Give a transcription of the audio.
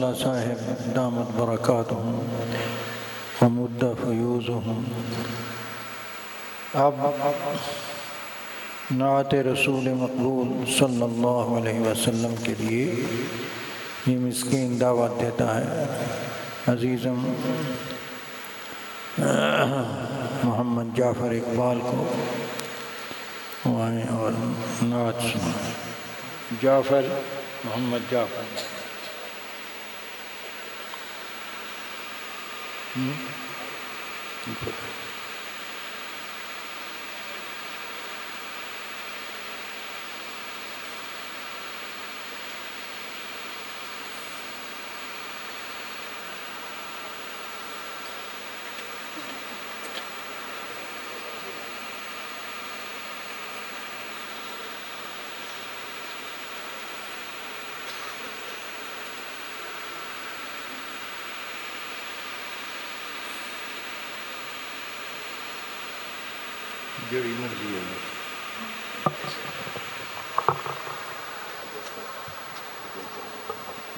اللہ صاحب، دامت برکات ہوں حمد فیوز ہوں اب نعت رسول مقبول صلی اللہ علیہ وسلم کے لیے یہ مسکین دعوت دیتا ہے۔ عزیزم، محمد جعفر اقبال کو وہیں اور نعت سنا جعفر، محمد جعفر۔ Hum? Não. مرضی ہے